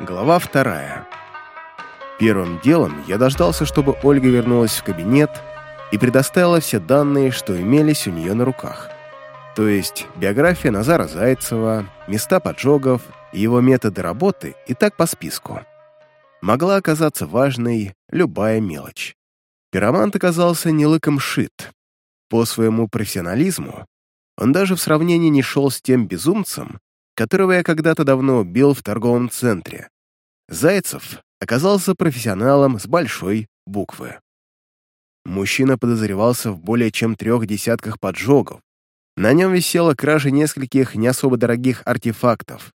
Глава вторая. Первым делом я дождался, чтобы Ольга вернулась в кабинет и предоставила все данные, что имелись у нее на руках. То есть биография Назара Зайцева, места поджогов и его методы работы и так по списку. Могла оказаться важной любая мелочь. Пиромант оказался не лыком шит. По своему профессионализму он даже в сравнении не шел с тем безумцем, которого я когда-то давно убил в торговом центре. Зайцев оказался профессионалом с большой буквы. Мужчина подозревался в более чем трех десятках поджогов. На нем висела кража нескольких не особо дорогих артефактов.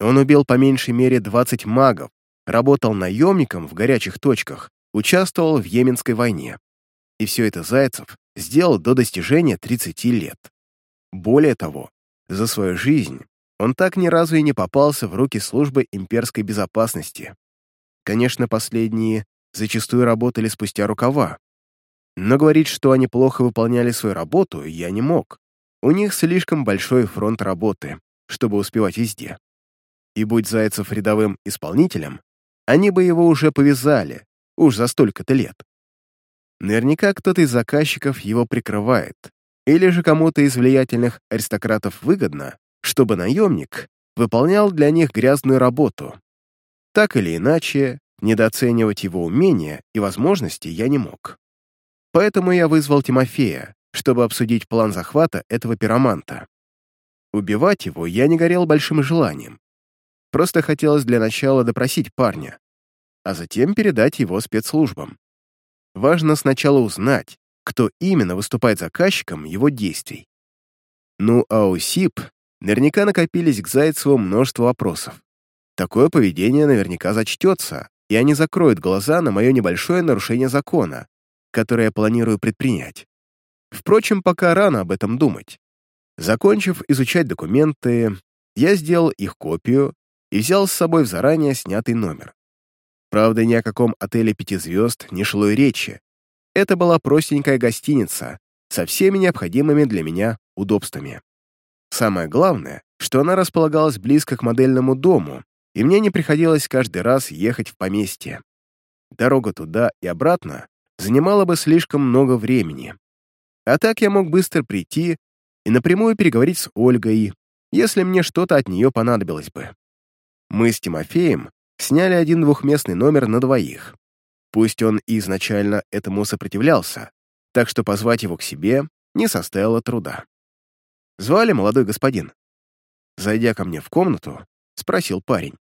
Он убил по меньшей мере 20 магов, работал наемником в горячих точках, участвовал в Йеменской войне. И все это Зайцев сделал до достижения 30 лет. Более того, за свою жизнь он так ни разу и не попался в руки службы имперской безопасности. Конечно, последние зачастую работали спустя рукава. Но говорить, что они плохо выполняли свою работу, я не мог. У них слишком большой фронт работы, чтобы успевать везде. И будь Зайцев рядовым исполнителем, они бы его уже повязали, уж за столько-то лет. Наверняка кто-то из заказчиков его прикрывает, или же кому-то из влиятельных аристократов выгодно, чтобы наемник выполнял для них грязную работу. Так или иначе, недооценивать его умения и возможности я не мог. Поэтому я вызвал Тимофея, чтобы обсудить план захвата этого пироманта. Убивать его я не горел большим желанием. Просто хотелось для начала допросить парня, а затем передать его спецслужбам. Важно сначала узнать, кто именно выступает заказчиком его действий. Ну а у СИП Наверняка накопились к Зайцеву множество вопросов. Такое поведение наверняка зачтется, и они закроют глаза на мое небольшое нарушение закона, которое я планирую предпринять. Впрочем, пока рано об этом думать. Закончив изучать документы, я сделал их копию и взял с собой в заранее снятый номер. Правда, ни о каком отеле пяти звезд не шло и речи. Это была простенькая гостиница со всеми необходимыми для меня удобствами. Самое главное, что она располагалась близко к модельному дому, и мне не приходилось каждый раз ехать в поместье. Дорога туда и обратно занимала бы слишком много времени. А так я мог быстро прийти и напрямую переговорить с Ольгой, если мне что-то от нее понадобилось бы. Мы с Тимофеем сняли один двухместный номер на двоих. Пусть он и изначально этому сопротивлялся, так что позвать его к себе не составило труда. Звали молодой господин?» Зайдя ко мне в комнату, спросил парень.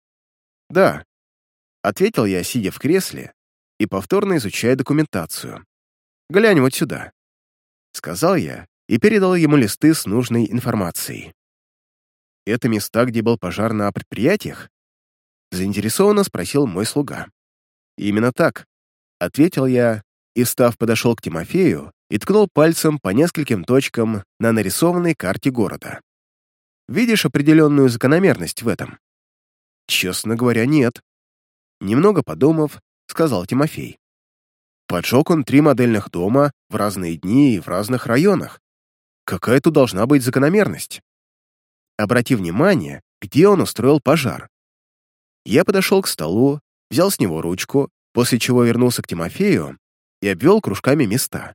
«Да», — ответил я, сидя в кресле и повторно изучая документацию. «Глянь вот сюда», — сказал я и передал ему листы с нужной информацией. «Это места, где был пожар на предприятиях?» Заинтересованно спросил мой слуга. «Именно так», — ответил я и, став подошел к Тимофею и ткнул пальцем по нескольким точкам на нарисованной карте города. Видишь определенную закономерность в этом? Честно говоря, нет. Немного подумав, сказал Тимофей. Поджег он три модельных дома в разные дни и в разных районах. Какая тут должна быть закономерность? Обрати внимание, где он устроил пожар. Я подошел к столу, взял с него ручку, после чего вернулся к Тимофею и обвел кружками места.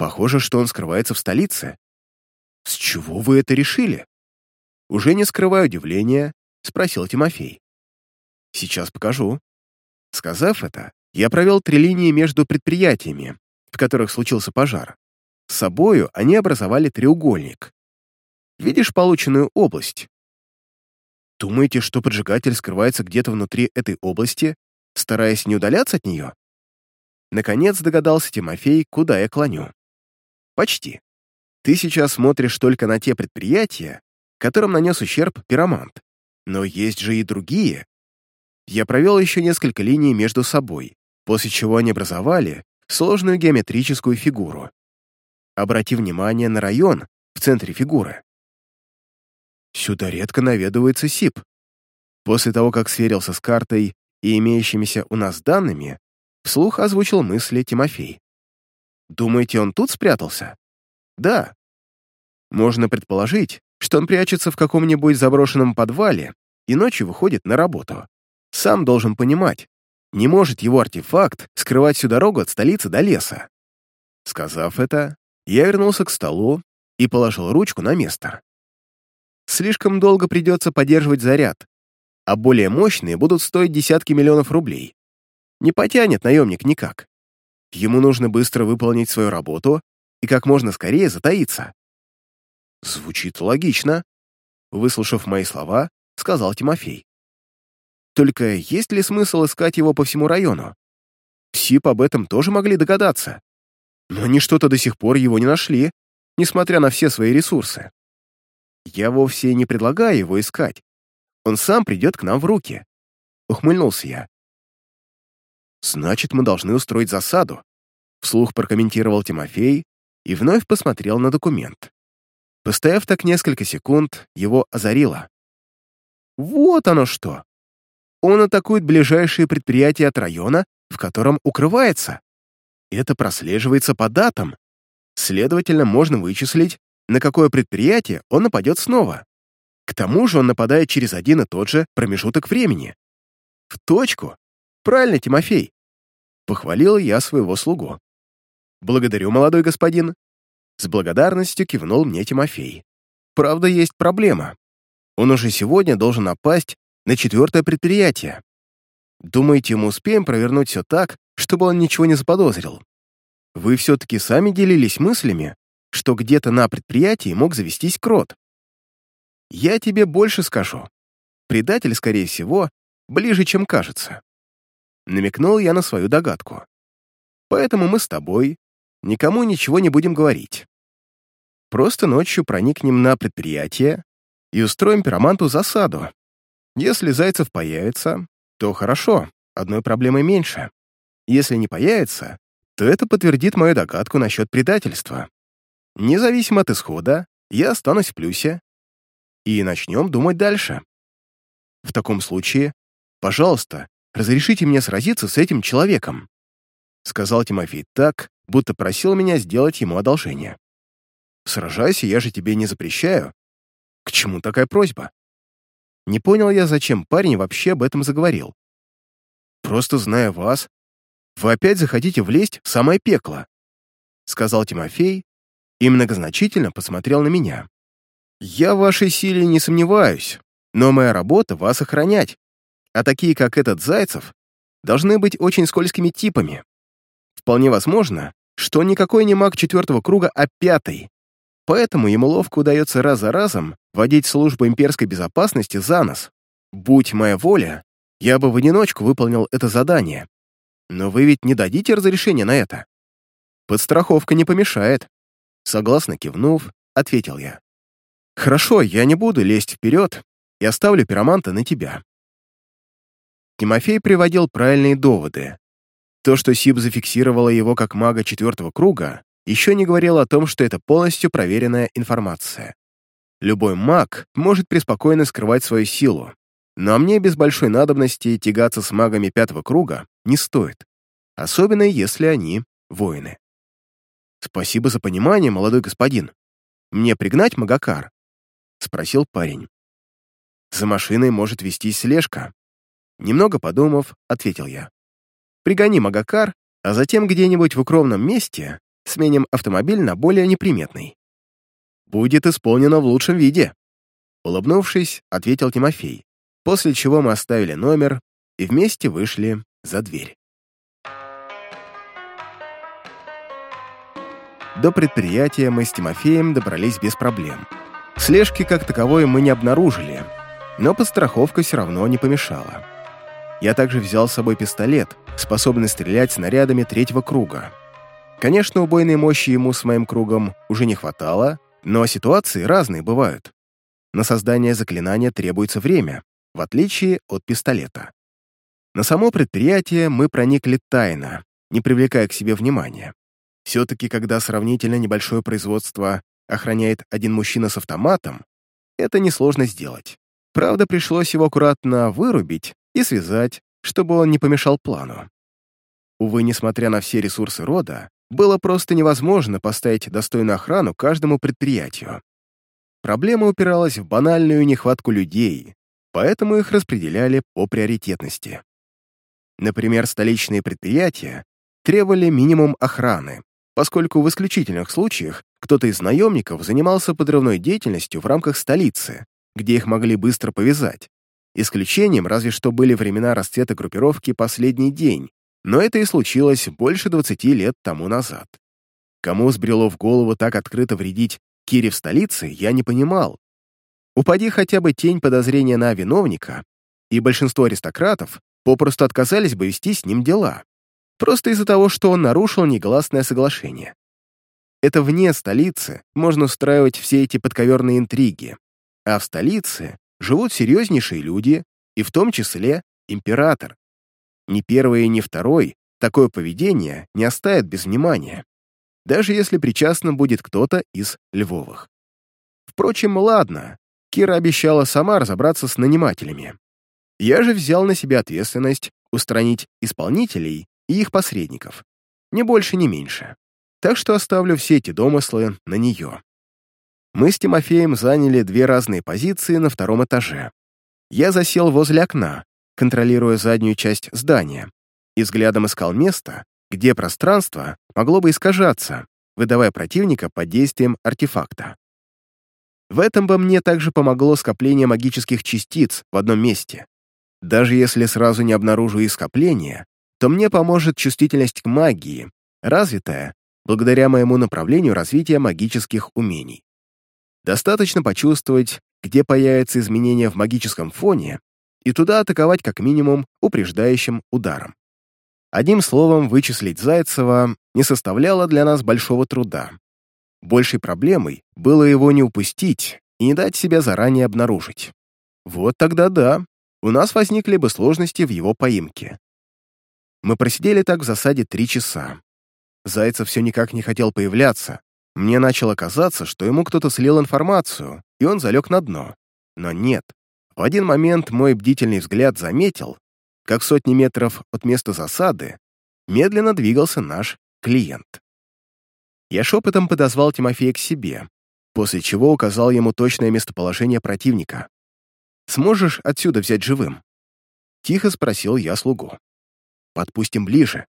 Похоже, что он скрывается в столице. С чего вы это решили? Уже не скрывая удивления, спросил Тимофей. Сейчас покажу. Сказав это, я провел три линии между предприятиями, в которых случился пожар. С собою они образовали треугольник. Видишь полученную область? Думаете, что поджигатель скрывается где-то внутри этой области, стараясь не удаляться от нее? Наконец догадался Тимофей, куда я клоню. Почти. Ты сейчас смотришь только на те предприятия, которым нанес ущерб пиромант. Но есть же и другие. Я провел еще несколько линий между собой, после чего они образовали сложную геометрическую фигуру. Обрати внимание на район в центре фигуры. Сюда редко наведывается СИП. После того, как сверился с картой и имеющимися у нас данными, вслух озвучил мысли Тимофей. Думаете, он тут спрятался? Да. Можно предположить, что он прячется в каком-нибудь заброшенном подвале и ночью выходит на работу. Сам должен понимать, не может его артефакт скрывать всю дорогу от столицы до леса. Сказав это, я вернулся к столу и положил ручку на место. Слишком долго придется поддерживать заряд, а более мощные будут стоить десятки миллионов рублей. Не потянет наемник никак. Ему нужно быстро выполнить свою работу и как можно скорее затаиться. Звучит логично. Выслушав мои слова, сказал Тимофей. Только есть ли смысл искать его по всему району? ПСИП об этом тоже могли догадаться. Но они что-то до сих пор его не нашли, несмотря на все свои ресурсы. Я вовсе не предлагаю его искать. Он сам придет к нам в руки. Ухмыльнулся я. Значит, мы должны устроить засаду. Вслух прокомментировал Тимофей и вновь посмотрел на документ. Постояв так несколько секунд, его озарило. Вот оно что! Он атакует ближайшие предприятия от района, в котором укрывается. Это прослеживается по датам. Следовательно, можно вычислить, на какое предприятие он нападет снова. К тому же он нападает через один и тот же промежуток времени. В точку. Правильно, Тимофей. Похвалил я своего слугу. Благодарю, молодой господин. С благодарностью кивнул мне Тимофей. Правда, есть проблема. Он уже сегодня должен напасть на четвертое предприятие. Думаете, мы успеем провернуть все так, чтобы он ничего не заподозрил? Вы все-таки сами делились мыслями, что где-то на предприятии мог завестись крот. Я тебе больше скажу. Предатель, скорее всего, ближе, чем кажется. Намекнул я на свою догадку. Поэтому мы с тобой никому ничего не будем говорить. Просто ночью проникнем на предприятие и устроим пироманту засаду. Если Зайцев появится, то хорошо, одной проблемой меньше. Если не появится, то это подтвердит мою догадку насчет предательства. Независимо от исхода, я останусь в плюсе. И начнем думать дальше. В таком случае, пожалуйста, разрешите мне сразиться с этим человеком», сказал Тимофей так, будто просил меня сделать ему одолжение. «Сражайся, я же тебе не запрещаю. К чему такая просьба?» Не понял я, зачем парень вообще об этом заговорил. «Просто зная вас, вы опять захотите влезть в самое пекло», сказал Тимофей и многозначительно посмотрел на меня. «Я в вашей силе не сомневаюсь, но моя работа — вас охранять, а такие, как этот Зайцев, должны быть очень скользкими типами. Вполне возможно, что никакой не маг четвертого круга, а пятый. Поэтому ему ловко удается раз за разом водить службу имперской безопасности за нос. Будь моя воля, я бы в одиночку выполнил это задание. Но вы ведь не дадите разрешения на это? Подстраховка не помешает. Согласно кивнув, ответил я. Хорошо, я не буду лезть вперед и оставлю пироманта на тебя. Тимофей приводил правильные доводы. То, что Сиб зафиксировала его как мага четвертого круга, еще не говорило о том, что это полностью проверенная информация. Любой маг может преспокойно скрывать свою силу, но мне без большой надобности тягаться с магами пятого круга не стоит, особенно если они воины. «Спасибо за понимание, молодой господин. Мне пригнать магакар?» — спросил парень. «За машиной может вестись слежка, Немного подумав, ответил я. «Пригони Магакар, а затем где-нибудь в укромном месте сменим автомобиль на более неприметный». «Будет исполнено в лучшем виде», — улыбнувшись, ответил Тимофей, после чего мы оставили номер и вместе вышли за дверь. До предприятия мы с Тимофеем добрались без проблем. Слежки как таковой мы не обнаружили, но подстраховка все равно не помешала. Я также взял с собой пистолет, способный стрелять снарядами третьего круга. Конечно, убойной мощи ему с моим кругом уже не хватало, но ситуации разные бывают. На создание заклинания требуется время, в отличие от пистолета. На само предприятие мы проникли тайно, не привлекая к себе внимания. Все-таки, когда сравнительно небольшое производство охраняет один мужчина с автоматом, это несложно сделать. Правда, пришлось его аккуратно вырубить и связать, чтобы он не помешал плану. Увы, несмотря на все ресурсы рода, было просто невозможно поставить достойную охрану каждому предприятию. Проблема упиралась в банальную нехватку людей, поэтому их распределяли по приоритетности. Например, столичные предприятия требовали минимум охраны, поскольку в исключительных случаях кто-то из наемников занимался подрывной деятельностью в рамках столицы, где их могли быстро повязать. Исключением разве что были времена расцвета группировки «Последний день», но это и случилось больше 20 лет тому назад. Кому сбрело в голову так открыто вредить Кире в столице, я не понимал. Упади хотя бы тень подозрения на виновника, и большинство аристократов попросту отказались бы вести с ним дела, просто из-за того, что он нарушил негласное соглашение. Это вне столицы можно устраивать все эти подковерные интриги, а в столице живут серьезнейшие люди, и в том числе император. Ни первый, ни второй такое поведение не оставит без внимания, даже если причастным будет кто-то из Львовых. Впрочем, ладно, Кира обещала сама разобраться с нанимателями. Я же взял на себя ответственность устранить исполнителей и их посредников. Ни больше, ни меньше. Так что оставлю все эти домыслы на нее. Мы с Тимофеем заняли две разные позиции на втором этаже. Я засел возле окна, контролируя заднюю часть здания, и взглядом искал место, где пространство могло бы искажаться, выдавая противника под действием артефакта. В этом бы мне также помогло скопление магических частиц в одном месте. Даже если сразу не обнаружу их скопление, то мне поможет чувствительность к магии, развитая благодаря моему направлению развития магических умений. Достаточно почувствовать, где появятся изменения в магическом фоне, и туда атаковать как минимум упреждающим ударом. Одним словом, вычислить Зайцева не составляло для нас большого труда. Большей проблемой было его не упустить и не дать себя заранее обнаружить. Вот тогда да, у нас возникли бы сложности в его поимке. Мы просидели так в засаде три часа. Зайцев все никак не хотел появляться, мне начало казаться, что ему кто-то слил информацию, и он залег на дно. Но нет. В один момент мой бдительный взгляд заметил, как сотни метров от места засады медленно двигался наш клиент. Я шепотом подозвал Тимофея к себе, после чего указал ему точное местоположение противника. «Сможешь отсюда взять живым?» Тихо спросил я слугу. «Подпустим ближе.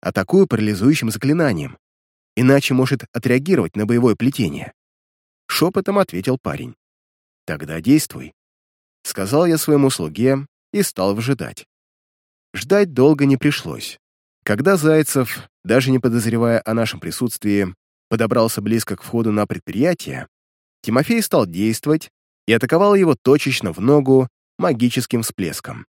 Атакую парализующим заклинанием иначе может отреагировать на боевое плетение. Шепотом ответил парень. «Тогда действуй», — сказал я своему слуге и стал выжидать. Ждать долго не пришлось. Когда Зайцев, даже не подозревая о нашем присутствии, подобрался близко к входу на предприятие, Тимофей стал действовать и атаковал его точечно в ногу магическим всплеском.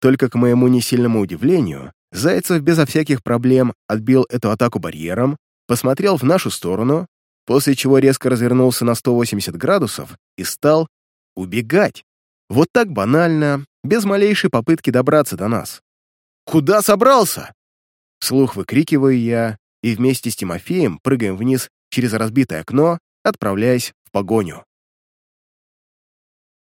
Только к моему несильному удивлению, Зайцев безо всяких проблем отбил эту атаку барьером посмотрел в нашу сторону, после чего резко развернулся на 180 градусов и стал убегать. Вот так банально, без малейшей попытки добраться до нас. «Куда собрался?» Слух выкрикиваю я, и вместе с Тимофеем прыгаем вниз через разбитое окно, отправляясь в погоню.